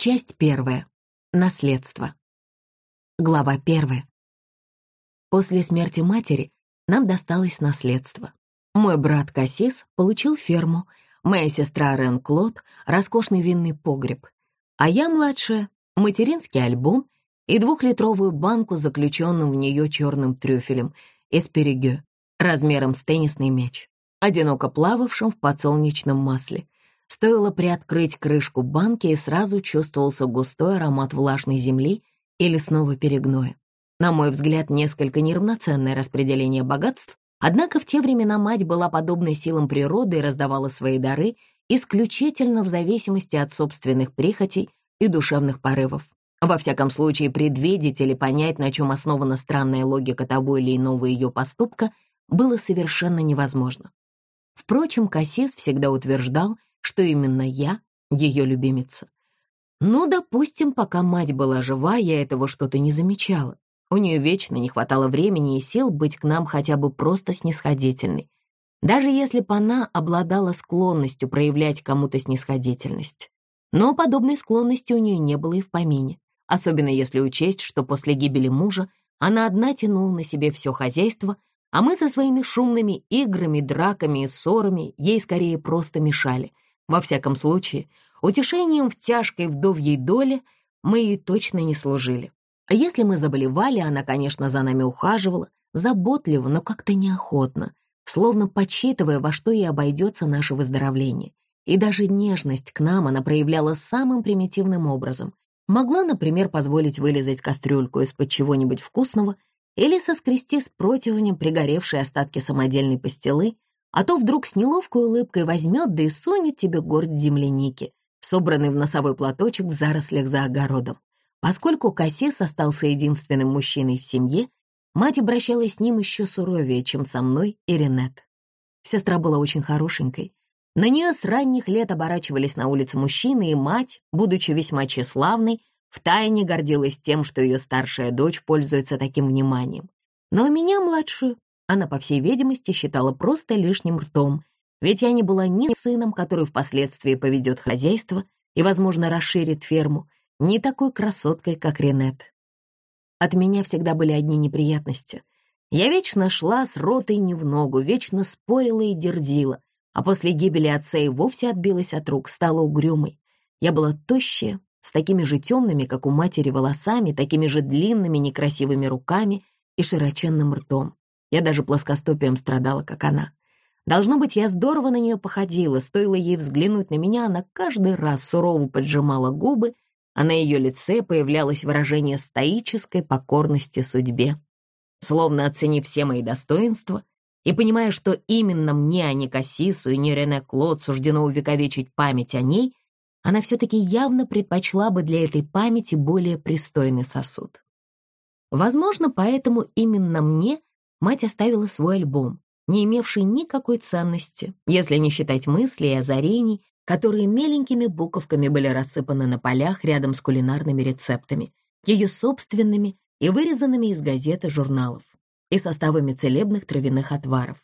Часть первая. Наследство. Глава первая. После смерти матери нам досталось наследство. Мой брат Кассис получил ферму, моя сестра Рен Клод — роскошный винный погреб, а я, младшая, — материнский альбом и двухлитровую банку с заключенным в нее черным трюфелем из перегё, размером с теннисный мяч, одиноко плававшим в подсолнечном масле — Стоило приоткрыть крышку банки, и сразу чувствовался густой аромат влажной земли и лесного перегноя. На мой взгляд, несколько неравноценное распределение богатств, однако в те времена мать была подобной силам природы и раздавала свои дары исключительно в зависимости от собственных прихотей и душевных порывов. Во всяком случае, предвидеть или понять, на чем основана странная логика того или иного ее поступка, было совершенно невозможно. Впрочем, Кассис всегда утверждал, что именно я ее любимица. Ну, допустим, пока мать была жива, я этого что-то не замечала. У нее вечно не хватало времени и сил быть к нам хотя бы просто снисходительной. Даже если бы она обладала склонностью проявлять кому-то снисходительность. Но подобной склонности у нее не было и в помине, особенно если учесть, что после гибели мужа она одна тянула на себе все хозяйство, а мы со своими шумными играми, драками и ссорами ей скорее просто мешали — во всяком случае, утешением в тяжкой вдовьей доле мы ей точно не служили. А если мы заболевали, она, конечно, за нами ухаживала, заботливо, но как-то неохотно, словно подсчитывая, во что ей обойдется наше выздоровление. И даже нежность к нам она проявляла самым примитивным образом. Могла, например, позволить вылезать кастрюльку из-под чего-нибудь вкусного или соскрести с противнем пригоревшие остатки самодельной пастилы а то вдруг с неловкой улыбкой возьмет да и сунет тебе горсть земляники, собранный в носовой платочек в зарослях за огородом. Поскольку Кассис остался единственным мужчиной в семье, мать обращалась с ним еще суровее, чем со мной и Ренет. Сестра была очень хорошенькой. На нее с ранних лет оборачивались на улице мужчины, и мать, будучи весьма тщеславной, втайне гордилась тем, что ее старшая дочь пользуется таким вниманием. Но меня, младшую, она, по всей видимости, считала просто лишним ртом, ведь я не была ни сыном, который впоследствии поведет хозяйство и, возможно, расширит ферму, ни такой красоткой, как Ренет. От меня всегда были одни неприятности. Я вечно шла с ротой не в ногу, вечно спорила и дерзила, а после гибели отца и вовсе отбилась от рук, стала угрюмой. Я была тощая, с такими же темными, как у матери, волосами, такими же длинными некрасивыми руками и широченным ртом. Я даже плоскостопием страдала, как она. Должно быть, я здорово на нее походила, стоило ей взглянуть на меня, она каждый раз сурово поджимала губы, а на ее лице появлялось выражение стоической покорности судьбе. Словно оценив все мои достоинства и понимая, что именно мне, а не Кассису и не Рене Клод суждено увековечить память о ней, она все-таки явно предпочла бы для этой памяти более пристойный сосуд. Возможно, поэтому именно мне мать оставила свой альбом, не имевший никакой ценности, если не считать мыслей и озарений, которые меленькими буковками были рассыпаны на полях рядом с кулинарными рецептами, ее собственными и вырезанными из газет и журналов, и составами целебных травяных отваров.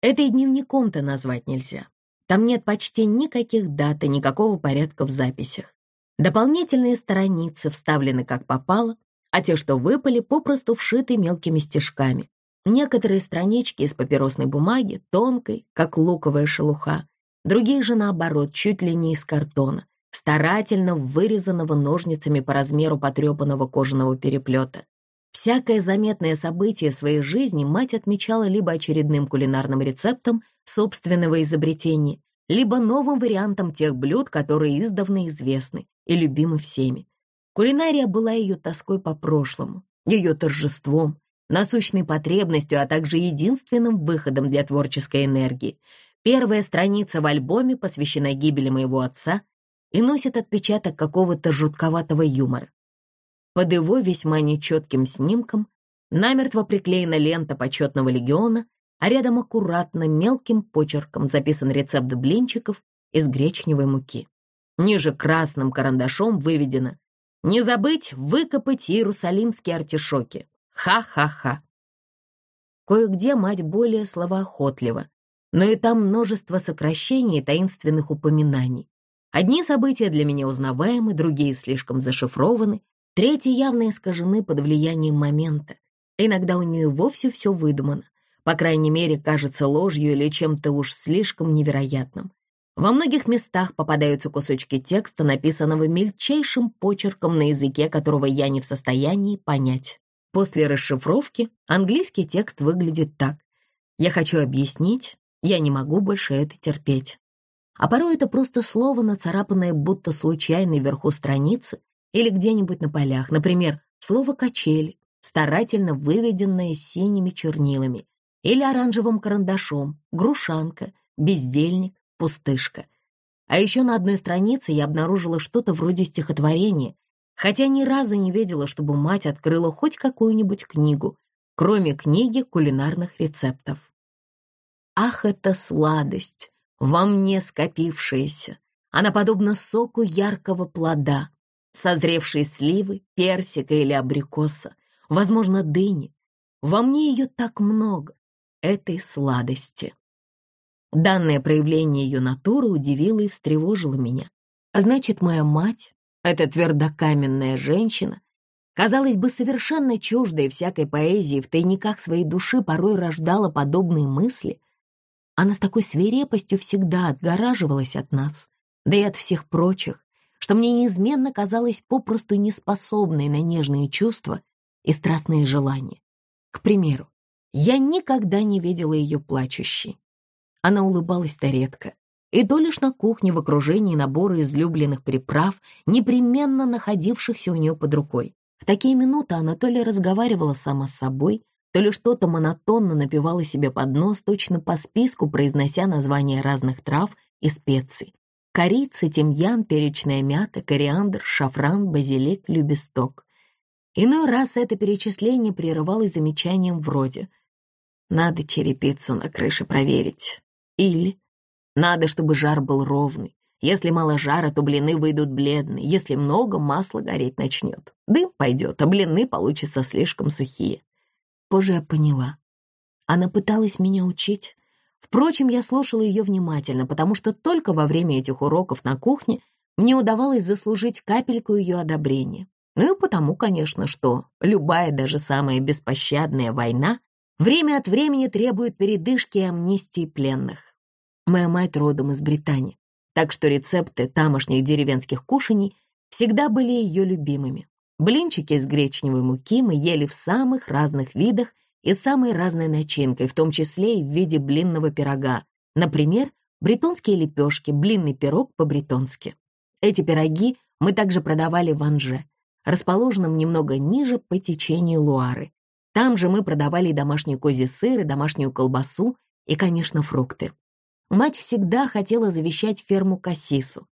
Это и дневником-то назвать нельзя. Там нет почти никаких дат и никакого порядка в записях. Дополнительные страницы вставлены как попало, а те, что выпали, попросту вшиты мелкими стежками. Некоторые странички из папиросной бумаги, тонкой, как луковая шелуха, другие же, наоборот, чуть ли не из картона, старательно вырезанного ножницами по размеру потрепанного кожаного переплета. Всякое заметное событие своей жизни мать отмечала либо очередным кулинарным рецептом собственного изобретения, либо новым вариантом тех блюд, которые издавна известны и любимы всеми. Кулинария была ее тоской по прошлому, ее торжеством, насущной потребностью, а также единственным выходом для творческой энергии. Первая страница в альбоме посвящена гибели моего отца и носит отпечаток какого-то жутковатого юмора. Под его весьма нечетким снимком намертво приклеена лента почетного легиона, а рядом аккуратно мелким почерком записан рецепт блинчиков из гречневой муки. Ниже красным карандашом выведено не забыть выкопать иерусалимские артишоки. Ха-ха-ха. Кое-где мать более словоохотлива, но и там множество сокращений и таинственных упоминаний. Одни события для меня узнаваемы, другие слишком зашифрованы, третьи явно искажены под влиянием момента. Иногда у нее вовсе все выдумано, по крайней мере, кажется ложью или чем-то уж слишком невероятным. Во многих местах попадаются кусочки текста, написанного мельчайшим почерком на языке, которого я не в состоянии понять. После расшифровки английский текст выглядит так. Я хочу объяснить, я не могу больше это терпеть. А порой это просто слово, нацарапанное будто случайно вверху страницы или где-нибудь на полях. Например, слово «качели», старательно выведенное синими чернилами, или оранжевым карандашом, грушанка, бездельник, пустышка. А еще на одной странице я обнаружила что-то вроде стихотворения, хотя ни разу не видела, чтобы мать открыла хоть какую-нибудь книгу, кроме книги кулинарных рецептов. Ах, это сладость, во мне скопившаяся! Она подобна соку яркого плода, созревшей сливы, персика или абрикоса, возможно, дыни. Во мне ее так много, этой сладости. Данное проявление ее натуры удивило и встревожило меня. А значит, моя мать, эта твердокаменная женщина, казалось бы, совершенно чуждая всякой поэзии, в тайниках своей души порой рождала подобные мысли. Она с такой свирепостью всегда отгораживалась от нас, да и от всех прочих, что мне неизменно казалось попросту неспособной на нежные чувства и страстные желания. К примеру, я никогда не видела ее плачущей. Она улыбалась-то редко, и то лишь на кухне в окружении набора излюбленных приправ, непременно находившихся у нее под рукой. В такие минуты она то ли разговаривала сама с собой, то ли что-то монотонно напевала себе под нос, точно по списку произнося названия разных трав и специй. Корица, тимьян, перечная мята, кориандр, шафран, базилик, любесток. Иной раз это перечисление прерывалось замечанием вроде — надо черепицу на крыше проверить. Или надо, чтобы жар был ровный. Если мало жара, то блины выйдут бледные. Если много, масло гореть начнет. Дым пойдет, а блины получатся слишком сухие. Позже я поняла. Она пыталась меня учить. Впрочем, я слушала ее внимательно, потому что только во время этих уроков на кухне мне удавалось заслужить капельку ее одобрения. Ну и потому, конечно, что любая, даже самая беспощадная война время от времени требует передышки и амнистии пленных. Моя мать родом из Британии, так что рецепты тамошних деревенских кушаний всегда были ее любимыми. Блинчики из гречневой муки мы ели в самых разных видах и самой разной начинкой, в том числе и в виде блинного пирога. Например, бретонские лепешки, блинный пирог по-бретонски. Эти пироги мы также продавали в Анже, расположенном немного ниже по течению Луары. Там же мы продавали и домашний козий сыр, и домашнюю колбасу, и, конечно, фрукты. Мать всегда хотела завещать ферму Кассису.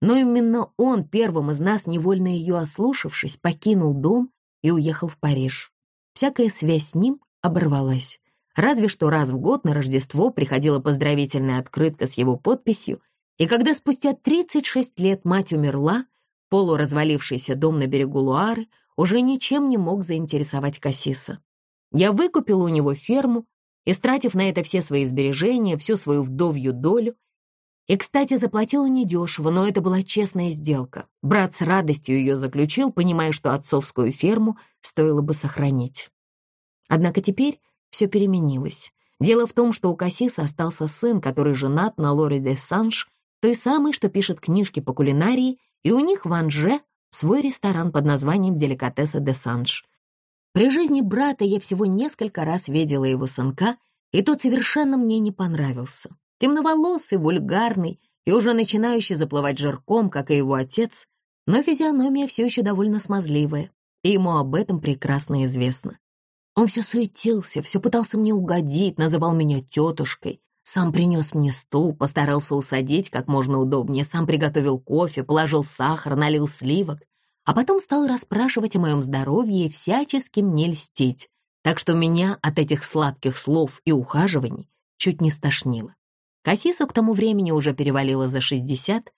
Но именно он, первым из нас, невольно ее ослушавшись, покинул дом и уехал в Париж. Всякая связь с ним оборвалась. Разве что раз в год на Рождество приходила поздравительная открытка с его подписью, и когда спустя 36 лет мать умерла, полуразвалившийся дом на берегу Луары уже ничем не мог заинтересовать Кассиса. Я выкупила у него ферму, истратив на это все свои сбережения, всю свою вдовью долю. И, кстати, заплатила недешево, но это была честная сделка. Брат с радостью ее заключил, понимая, что отцовскую ферму стоило бы сохранить. Однако теперь все переменилось. Дело в том, что у Кассиса остался сын, который женат на Лоре де Санж, той самой, что пишет книжки по кулинарии, и у них в Анже свой ресторан под названием «Деликатеса де Санж». При жизни брата я всего несколько раз видела его сынка, и тот совершенно мне не понравился. Темноволосый, вульгарный и уже начинающий заплывать жирком, как и его отец, но физиономия все еще довольно смазливая, и ему об этом прекрасно известно. Он все суетился, все пытался мне угодить, называл меня тетушкой, сам принес мне стул, постарался усадить как можно удобнее, сам приготовил кофе, положил сахар, налил сливок, а потом стал расспрашивать о моем здоровье и всячески мне льстить, так что меня от этих сладких слов и ухаживаний чуть не стошнило. Кассису к тому времени уже перевалило за 60,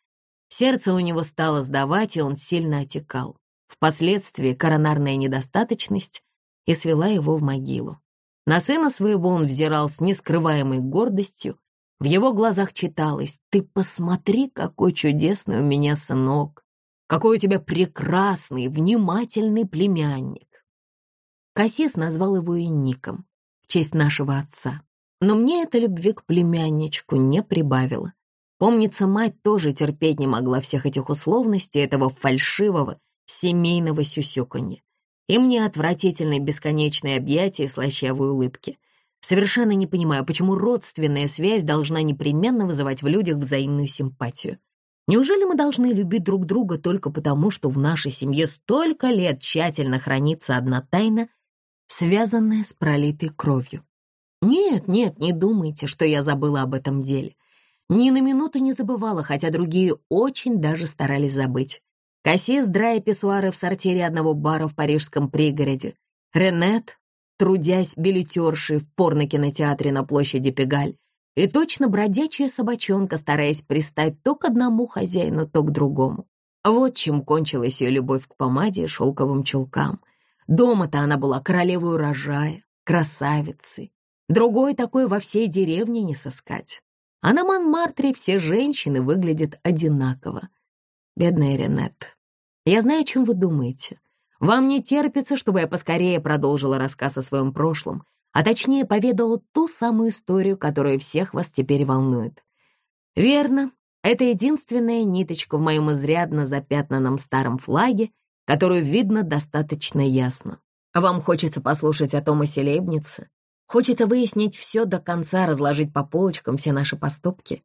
сердце у него стало сдавать, и он сильно отекал. Впоследствии коронарная недостаточность и свела его в могилу. На сына своего он взирал с нескрываемой гордостью. В его глазах читалось «Ты посмотри, какой чудесный у меня сынок! Какой у тебя прекрасный, внимательный племянник!» Кассис назвал его и Ником в честь нашего отца. Но мне эта любви к племянничку не прибавила. Помнится, мать тоже терпеть не могла всех этих условностей, этого фальшивого семейного сюсюканья. И мне отвратительные бесконечные объятия и слащавые улыбки. Совершенно не понимаю, почему родственная связь должна непременно вызывать в людях взаимную симпатию. Неужели мы должны любить друг друга только потому, что в нашей семье столько лет тщательно хранится одна тайна, связанная с пролитой кровью? Нет, нет, не думайте, что я забыла об этом деле. Ни на минуту не забывала, хотя другие очень даже старались забыть. Кассис, драя писсуары в сортире одного бара в парижском пригороде. Ренет, трудясь билетершей в порно-кинотеатре на площади Пегаль. И точно бродячая собачонка, стараясь пристать то к одному хозяину, то к другому. Вот чем кончилась ее любовь к помаде и шелковым чулкам. Дома-то она была королевой урожая, красавицей, Другой такой во всей деревне не сыскать. А на Монмартре все женщины выглядят одинаково. Бедная Ренет. Я знаю, чем вы думаете. Вам не терпится, чтобы я поскорее продолжила рассказ о своем прошлом, а точнее поведала ту самую историю, которая всех вас теперь волнует. Верно, это единственная ниточка в моем изрядно запятнанном старом флаге, которую видно достаточно ясно. Вам хочется послушать о Томасе Лейбнице, Хочется выяснить все до конца, разложить по полочкам все наши поступки.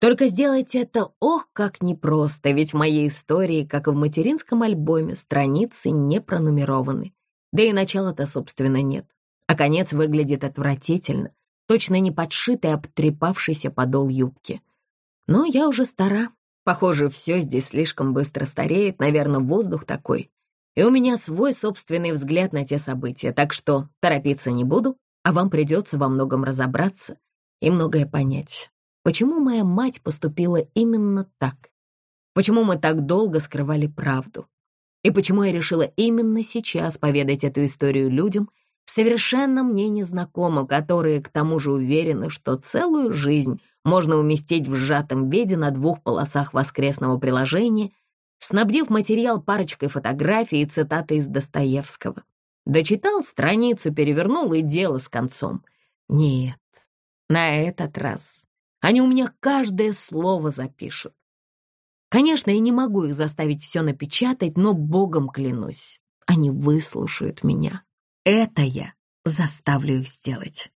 Только сделайте это, ох, как непросто, ведь в моей истории, как и в материнском альбоме, страницы не пронумерованы. Да и начала-то, собственно, нет. А конец выглядит отвратительно, точно не подшитый, а обтрепавшийся подол юбки. Но я уже стара. Похоже, все здесь слишком быстро стареет, наверное, воздух такой. И у меня свой собственный взгляд на те события, так что торопиться не буду а вам придется во многом разобраться и многое понять. Почему моя мать поступила именно так? Почему мы так долго скрывали правду? И почему я решила именно сейчас поведать эту историю людям, совершенно мне незнакомым, которые к тому же уверены, что целую жизнь можно уместить в сжатом виде на двух полосах воскресного приложения, снабдив материал парочкой фотографий и цитатой из Достоевского. Дочитал страницу, перевернул и дело с концом. Нет, на этот раз они у меня каждое слово запишут. Конечно, я не могу их заставить все напечатать, но богом клянусь, они выслушают меня. Это я заставлю их сделать.